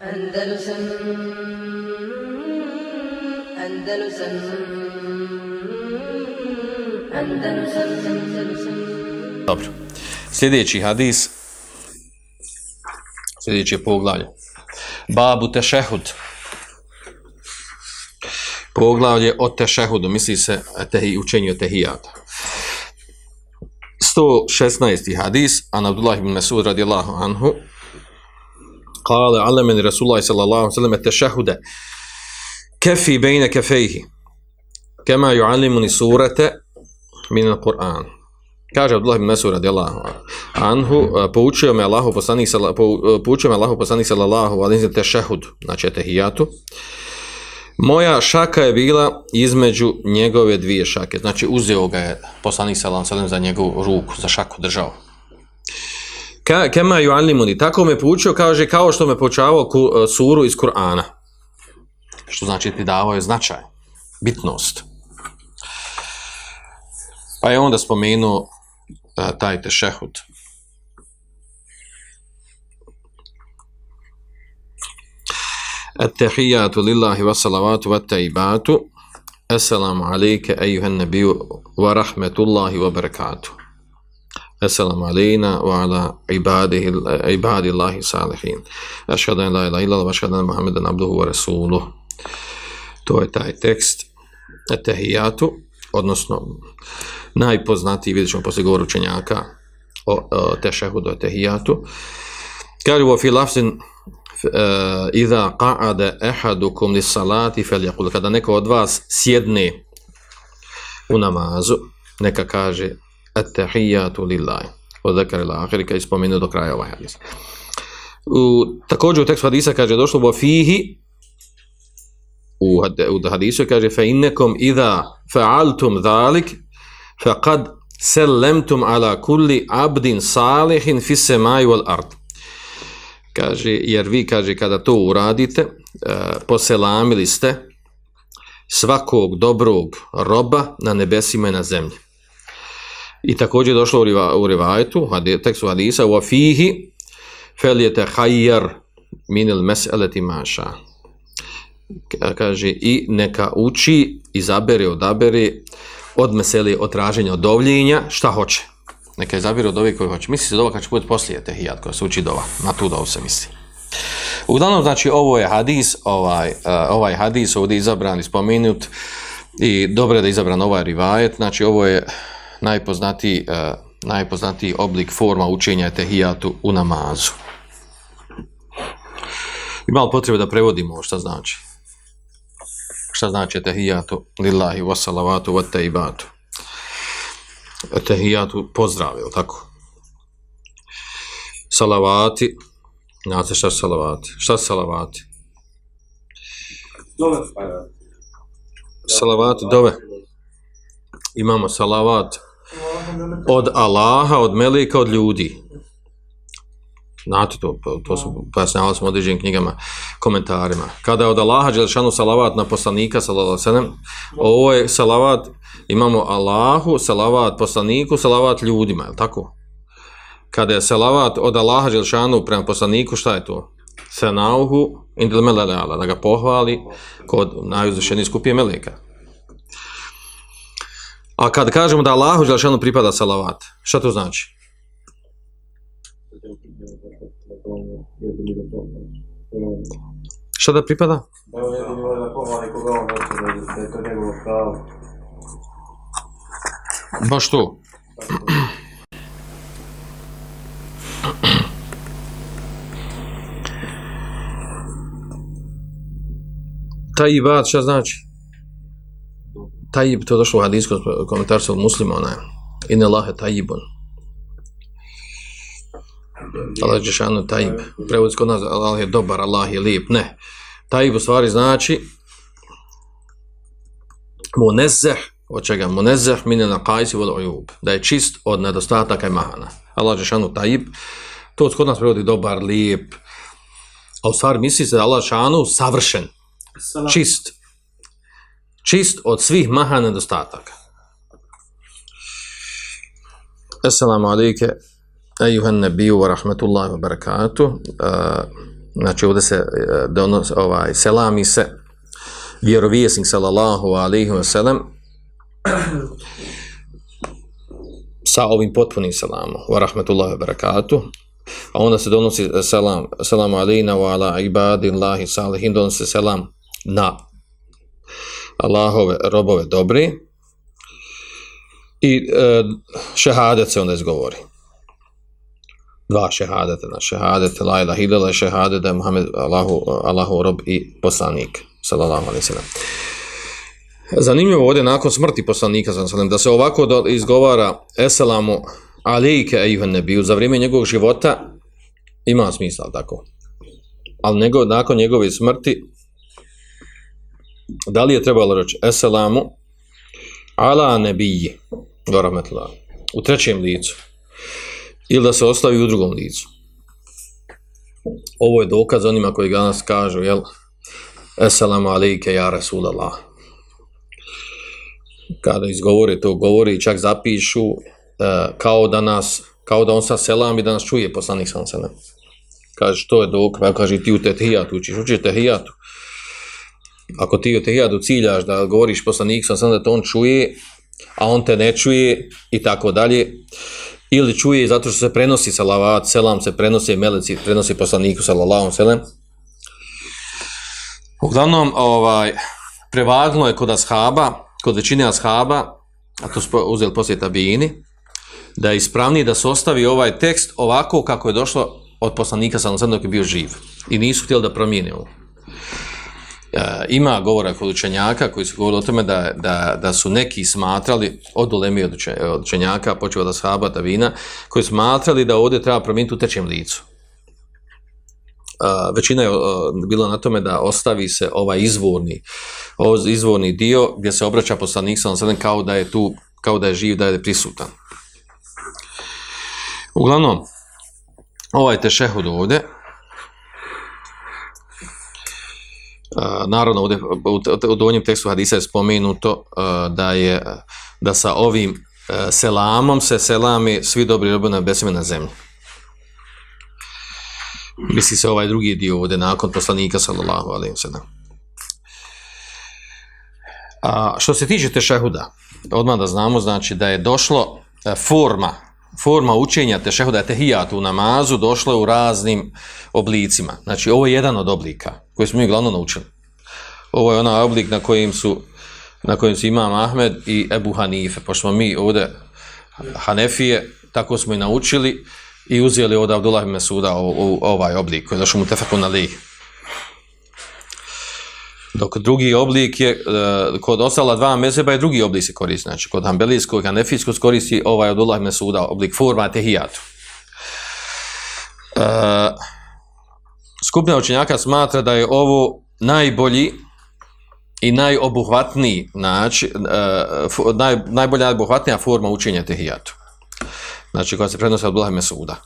Andalusam Andalusam Andalusam Andalusam Dobro. Sljedeći hadis, sljedeće poglavlje. Babu tešehud. Poglavlje o tešehudu, misli se tehi, učenju tehijata. 116. hadis, an Abdullah ibn Mesud radijallahu anhu, kale, alemeni Rasulullah sallallahu sallam, tešahude kefi bejne kefejhi, kema ju'alimuni surate min al-Qur'an. Kaže Abdullah ibn Mesud radijallahu anhu, poučio me Allahu poslanik poučio me Allahu poslanik sallallahu alejhi ve tešehud, znači tehijatu. Moja šaka je bila između njegove dvije šake. Znači uzeo ga je poslanik sallallahu alejhi za njegovu ruku, za šaku držao. Ka kema ju'allimuni, tako me poučio, kaže kao što me poučavao e, suru iz Kur'ana. Što znači ti davao je značaj, bitnost. Pa je onda spomenuo e, taj tešehud. At-tahiyatu lillahi wa salawatu wa tayyibatu. Assalamu alayka ayyuhan nabiyyu wa السلام علينا وعلى Assalamu عباد wa ala ibadihi ibadillahi salihin. Ashhadu an la ilaha illallah wa ashhadu anna Muhammadan abduhu wa rasuluh. To je taj tekst. At-tahiyatu odnosno najpoznatiji, vidjet ćemo poslije učenjaka o, o tešehudu, tehijatu. Kaže u filafsin uh, eh, iza qa'ada ahadukum li salati falyaqul. Kada neko od vas sjedne u namazu, neka kaže at-tahijatu lillahi. Od zekar ila lahiri, kada ispomenu do kraja ovaj hadis. U, također u tekstu hadisa kaže došlo bo fihi u, u hadisu kaže fa innekom idha fa'altum dhalik faqad sallamtum ala kulli abdin salihin fi samai wal ard kaže jer vi kaže kada to uradite uh, poselamili ste svakog dobrog roba na nebesima i na zemlji i također došlo u, riva, u rivajetu tekstu hadisa wa fihi falyatahayyar min al mas'alati ma kaže i neka uči, izabere, odabere od meseli, od traženja, od dovljenja, šta hoće. Neka izabere od ove koje hoće. Misli se dova kad će bude poslije tehijat koja se uči dova. Na tu dovu se misli. Uglavnom, znači, ovo je hadis, ovaj, uh, ovaj hadis ovdje izabran i spominut i dobro je da je izabran ovaj rivajet. Znači, ovo je najpoznatiji, uh, najpoznatiji oblik forma učenja tehijatu u namazu. Imalo potrebe da prevodimo šta znači šta znači tahijatu lillahi wa salavatu wa taibatu. Tahijatu pozdrav, je tako? Salavati, znate šta salavati? Šta salavati? Dove. Salavati, dove. Imamo salavat od Allaha, od Melika, od ljudi. Znate to, to su pojasnjavali smo određenim knjigama, komentarima. Kada je od Allaha Đelešanu salavat na poslanika, salavasenem, ovo je salavat, imamo Allahu, salavat poslaniku, salavat ljudima, je tako? Kada je salavat od Allaha Đelešanu prema poslaniku, šta je to? Senauhu, indil meleleala, da ga pohvali kod najuzvišenije skupije meleka. A kad kažemo da Allahu Đelešanu pripada salavat, šta to znači? Šta da pripada? Baš to. Taj ibad, šta znači? Taj to došlo u hadijskom komentarcu od muslima, onaj. Inne Allahe tajibun. Allah je Žešanu Tajib. Prevodi kod nas, Allah je dobar, Allah je lijep. Ne. Tajib u stvari znači munezeh, od čega? Munezeh mine na kajsi vol ujub. Da je čist od nedostataka i mahana. Allah je Žešanu Tajib. To kod nas prevodi dobar, lijep. A u stvari misli se da Allah je savršen. Čist. Čist od svih maha nedostataka. Assalamu alaikum. Ejuhan nebiju wa rahmetullahi wa barakatuh. Uh, znači ovdje se uh, donos, ovaj, selami se vjerovijesnik sallallahu alaihi wa sallam sa ovim potpunim selamom wa rahmetullahi wa barakatuh a onda se donosi selam selamu alejna wa ala ibadillahi salihin donosi selam na Allahove robove dobri i e, šehadet se onda izgovori. Dva šehadeta na šehadet la ilah illallah šehadet da je Muhammed Allahu, Allahu rob i poslanik sallallahu alaihi sallam. Zanimljivo ovdje nakon smrti poslanika sallam, da se ovako do, izgovara eselamu alejke ejuhan nebiju. Za vrijeme njegovog života ima smisla tako? Ali nego, nakon njegove smrti da li je trebalo reći eselamu ala nebiji u trećem licu ili da se ostavi u drugom licu. Ovo je dokaz onima koji danas kažu, jel? Esselamu alejke ja Rasulallah. Kada izgovore to, govori čak zapišu e, kao da nas, kao da on sa selam i da nas čuje poslanik sam selam. Kaže, što je dokaz? Kaže, ti u tehijatu učiš, učiš tehijatu. Ako ti u tehijadu ciljaš da govoriš poslanik sam sam da to on čuje, a on te ne čuje i tako dalje, ili čuje zato što se prenosi salavat, selam se prenosi, meleci prenosi poslaniku sallallahu selem. Uglavnom, ovaj, prevagno je kod ashaba, kod većine ashaba, a to su uzeli poslije tabini, da je ispravnije da se ostavi ovaj tekst ovako kako je došlo od poslanika sallallahu selam dok je bio živ. I nisu htjeli da promijene ovo. E, ima govora kod učenjaka koji su govorili o tome da, da, da su neki smatrali od ulemi od učenjaka, počeo da shaba, da vina, koji smatrali da ovdje treba promijeniti u tečem licu. Uh, većina je uh, bila na tome da ostavi se ovaj izvorni ovaj izvorni dio gdje se obraća poslanik sa sedem kao da je tu kao da je živ da je prisutan. Uglavnom ovaj tešehud ovdje naravno ovdje u donjem tekstu hadisa je spomenuto da je da sa ovim selamom se selami svi dobri robovi na besime na zemlji. Misli se ovaj drugi dio ovdje nakon poslanika sallallahu alaihi wa sallam. A što se tiče tešehuda, odmah da znamo, znači da je došlo forma, forma učenja tešehuda, tehijatu u namazu, došla u raznim oblicima. Znači ovo je jedan od oblika koji smo mi glavno naučili. Ovo je onaj oblik na kojim su na kojim su Imam Ahmed i Ebu Hanife, pošto smo mi ovdje Hanefije, tako smo i naučili i uzeli od Abdullah Mesuda ovaj oblik koji je došao mu tefakon na. Dok drugi oblik je, uh, kod ostala dva mezeba je drugi oblik se koristi. Znači, kod Hanbelijskog i Hanefijskog koristi ovaj od Allah Mesuda, oblik forma tehijatu. Uh, skupina učenjaka smatra da je ovo najbolji i najobuhvatniji znači, uh, naj, najbolja najobuhvatnija forma učenja tehijatu. Znači, koja se prenosi od Blahe Mesuda.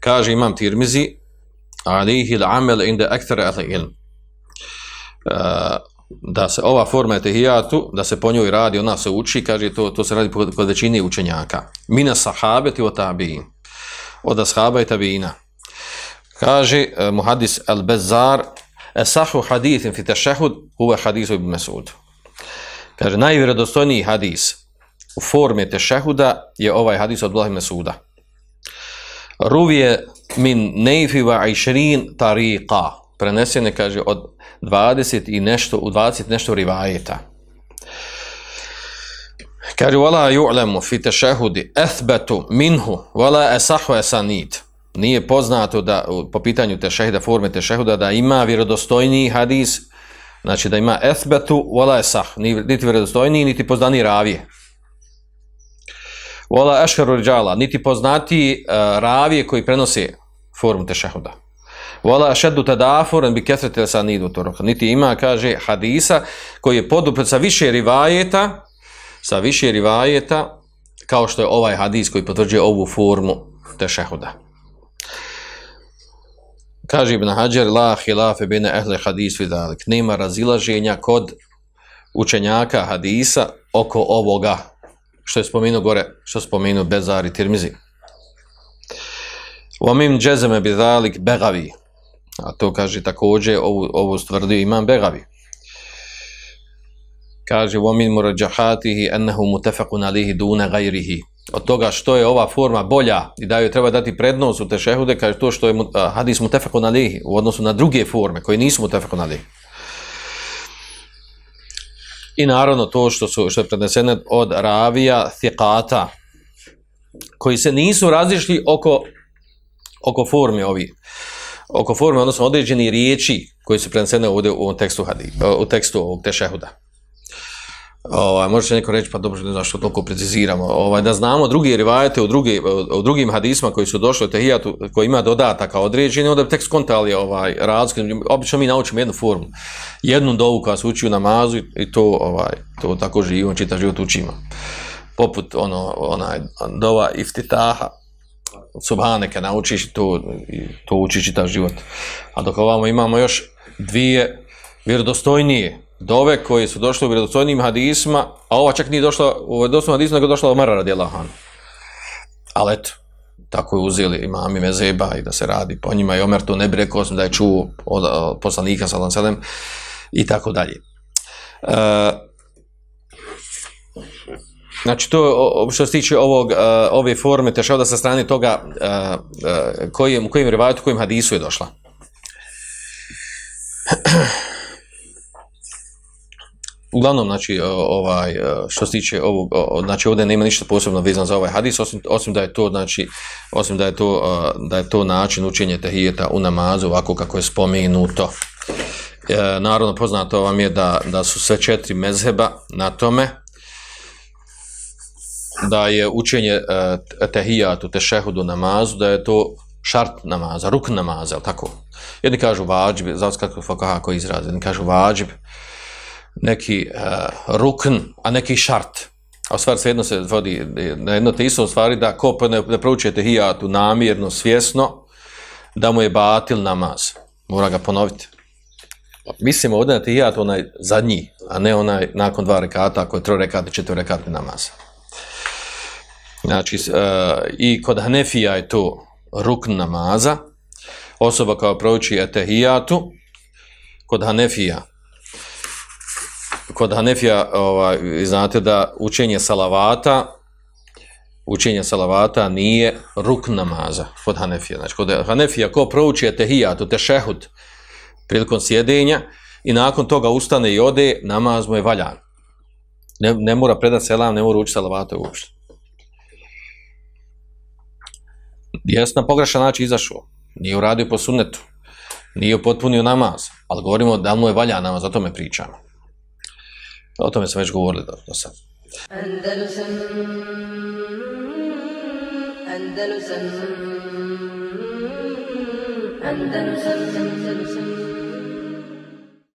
Kaže imam Tirmizi, alihi l'amel inde ektere al ilm Eh, da se ova forma tehijatu, da se po njoj radi, ona se uči, kaže, to, to se radi kod većine učenjaka. Mina sahabeti o tabi'in. Od ashaba i tabi'ina. Kaže eh, uh, muhadis al-Bezzar, esahu hadithin fi tešehud, huve hadisu ibn Mesud. Kaže, najvjerodostojniji hadis u formi tešehuda je ovaj hadis od Blahi Mesuda. Ruvije min neifi wa išrin tariqa. Prenesene, kaže, od 20 i nešto, u 20 nešto rivajeta. Kaže, wala ju'lemu fi tešehudi ethbetu minhu, wala esahu esanid nije poznato da po pitanju tešehida, forme tešehuda, da ima vjerodostojniji hadis, znači da ima ethbetu, wala esah, niti vjerodostojniji, niti poznani ravije. Wala ešheru rđala, niti poznati uh, ravije koji prenose formu te Vala šeddu šedu bi kesrete sa nidu. Niti ima, kaže, hadisa koji je podupred sa više rivajeta, sa više rivajeta, kao što je ovaj hadis koji potvrđuje ovu formu tešehuda. Kaže Ibn Hajar, la hilafe bine ehle hadis vidalik. Nema razilaženja kod učenjaka hadisa oko ovoga. Što je spomenuo gore, što je spomenuo Bezari Tirmizi. Vomim džezeme bi zalik begavi. A to kaže takođe, ovu, ovu stvrdio imam begavi. Kaže, vomim murađahatihi ennehu mutefakun alihi dune gajrihi. Od toga što je ova forma bolja i da joj treba dati prednost u tešehude, kaže to što je hadis mutefakun alihi u odnosu na druge forme koje nisu mutefakun alihi. I naravno to što su što je prenesene od ravija thiqata koji se nisu razišli oko oko forme ovi oko forme odnosno određeni riječi koji su prenesene ovdje u ovom tekstu hadi u tekstu ovog tešehuda. Ovaj može se neko reći pa dobro ne znam što toliko preciziramo. Ovaj da znamo drugi rivajete u drugi, u drugim hadisima koji su došli u tehijatu koji ima dodataka određeni onda tekst kontali ovaj razlik obično mi naučimo jednu formu. Jednu dovu koja se uči u namazu i to ovaj to tako živo čita život učimo. Poput ono onaj dova iftitaha subhaneke naučiš to to učiš čitav život. A dok ovamo imamo još dvije vjerodostojnije dove koje su došle u vjerodostojnim hadisma, a ova čak nije došla u vjerodostojnim hadisma, nego došla Omara Mara radi Allahan. Ali eto, tako je uzeli imami Mezeba i da se radi po njima i Omer to ne bi rekao osim da je čuo od poslanika salam salam i tako dalje. E, znači to što se tiče ovog, uh, ove forme tešao da sa strane toga e, e, uh, uh, kojim, kojim rivajatu, kojim hadisu je došla. Uglavnom, znači, ovaj, što se tiče ovog, znači, ovdje nema ništa posebno vezano za ovaj hadis, osim, osim da je to, znači, osim da je to, da je to način učenja tahijeta u namazu, ovako kako je spomenuto. E, naravno, poznato vam je da, da su sve četiri mezheba na tome, da je učenje e, uh, tahijatu, tešehudu namazu, da je to šart namaza, ruk namaza, tako. Jedni kažu vađib, zavod kako fakaha koji izrazi, jedni kažu vađib, neki uh, rukn, a neki šart. A u stvari se jedno se vodi na jedno te isto u stvari da ko ne, ne proučuje tehijatu namjerno, svjesno, da mu je batil namaz. Mora ga ponoviti. Pa Mislimo ovdje na tehijatu onaj zadnji, a ne onaj nakon dva rekata, ako je tro rekata, četiri rekatni namaz. Znači, uh, i kod Hanefija je to rukn namaza, osoba koja prouči etehijatu, kod Hanefija, kod Hanefija, ovaj, znate da učenje salavata, učenje salavata nije rukn namaza kod Hanefija. Znači, kod Hanefija, ko prouči etehijatu, tešehud, prilikom sjedenja, i nakon toga ustane i ode, namaz mu je valjan. Ne, ne mora predati selam, ne mora učiti salavata uopšte. Jes na pogrešan način izašao. Nije uradio po sunnetu. Nije potpunio namaz. Ali govorimo da mu je valja namaz, o tome pričamo. O tome smo već govorili do, do sad. Andalusam Andalusam Andalusam Andalusam